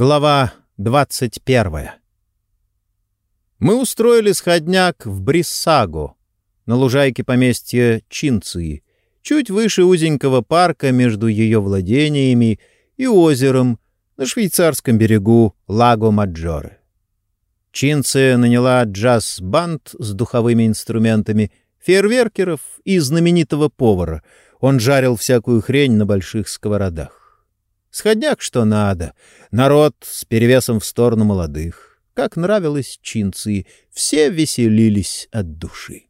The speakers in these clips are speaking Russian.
Глава 21 Мы устроили сходняк в Бриссаго, на лужайке поместья Чинции, чуть выше узенького парка между ее владениями и озером на швейцарском берегу Лаго-Маджоре. Чинция наняла джаз-банд с духовыми инструментами, фейерверкеров и знаменитого повара. Он жарил всякую хрень на больших сковородах. Сходняк что надо. Народ с перевесом в сторону молодых. Как нравилось чинцы, все веселились от души.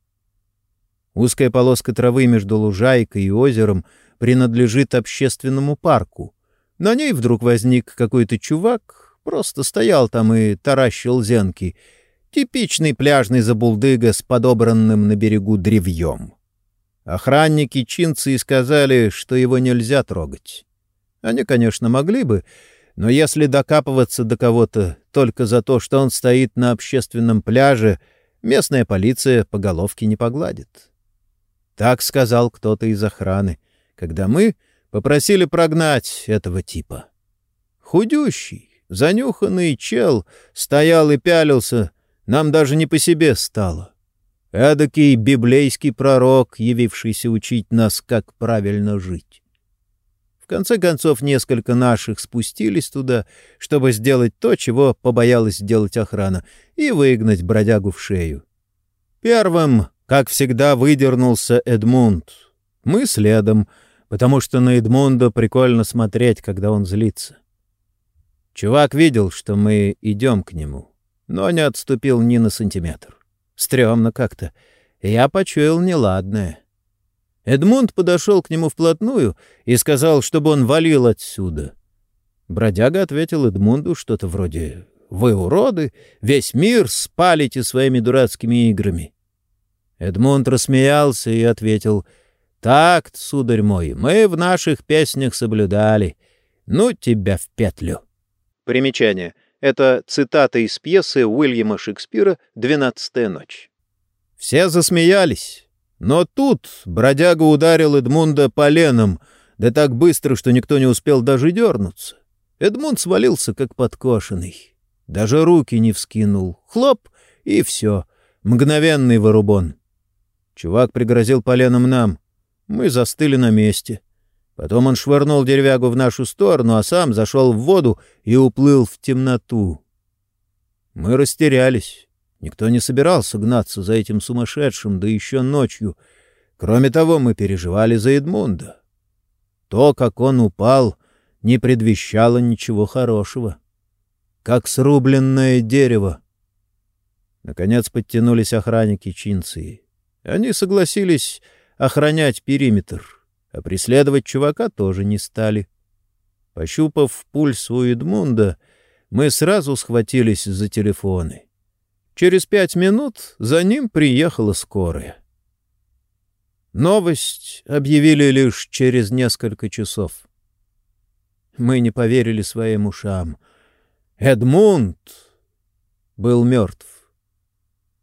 Узкая полоска травы между лужайкой и озером принадлежит общественному парку. На ней вдруг возник какой-то чувак, просто стоял там и таращил зенки. Типичный пляжный забулдыга с подобранным на берегу древьем. Охранники чинцы сказали, что его нельзя трогать. Они, конечно, могли бы, но если докапываться до кого-то только за то, что он стоит на общественном пляже, местная полиция по головке не погладит. Так сказал кто-то из охраны, когда мы попросили прогнать этого типа. Худющий, занюханный чел стоял и пялился, нам даже не по себе стало. Эдакий библейский пророк, явившийся учить нас, как правильно жить конце концов, несколько наших спустились туда, чтобы сделать то, чего побоялась сделать охрана, и выгнать бродягу в шею. Первым, как всегда, выдернулся Эдмунд. Мы следом, потому что на Эдмунда прикольно смотреть, когда он злится. Чувак видел, что мы идем к нему, но не отступил ни на сантиметр. Стремно как-то. Я почуял неладное. Эдмунд подошел к нему вплотную и сказал, чтобы он валил отсюда. Бродяга ответил Эдмунду что-то вроде «Вы уроды, весь мир спалите своими дурацкими играми». Эдмунд рассмеялся и ответил «Такт, сударь мой, мы в наших песнях соблюдали. Ну тебя в петлю». Примечание. Это цитата из пьесы Уильяма Шекспира «Двенадцатая ночь». Все засмеялись. Но тут бродяга ударил Эдмунда поленом, да так быстро, что никто не успел даже дернуться. Эдмунд свалился, как подкошенный. Даже руки не вскинул. Хлоп, и все. Мгновенный вырубон. Чувак пригрозил поленом нам. Мы застыли на месте. Потом он швырнул деревягу в нашу сторону, а сам зашел в воду и уплыл в темноту. Мы растерялись. Никто не собирался гнаться за этим сумасшедшим, да еще ночью. Кроме того, мы переживали за Эдмунда. То, как он упал, не предвещало ничего хорошего. Как срубленное дерево. Наконец подтянулись охранники Чинции. Они согласились охранять периметр, а преследовать чувака тоже не стали. Пощупав пульс у Эдмунда, мы сразу схватились за телефоны. Через пять минут за ним приехала скорая. Новость объявили лишь через несколько часов. Мы не поверили своим ушам. Эдмунд был мертв.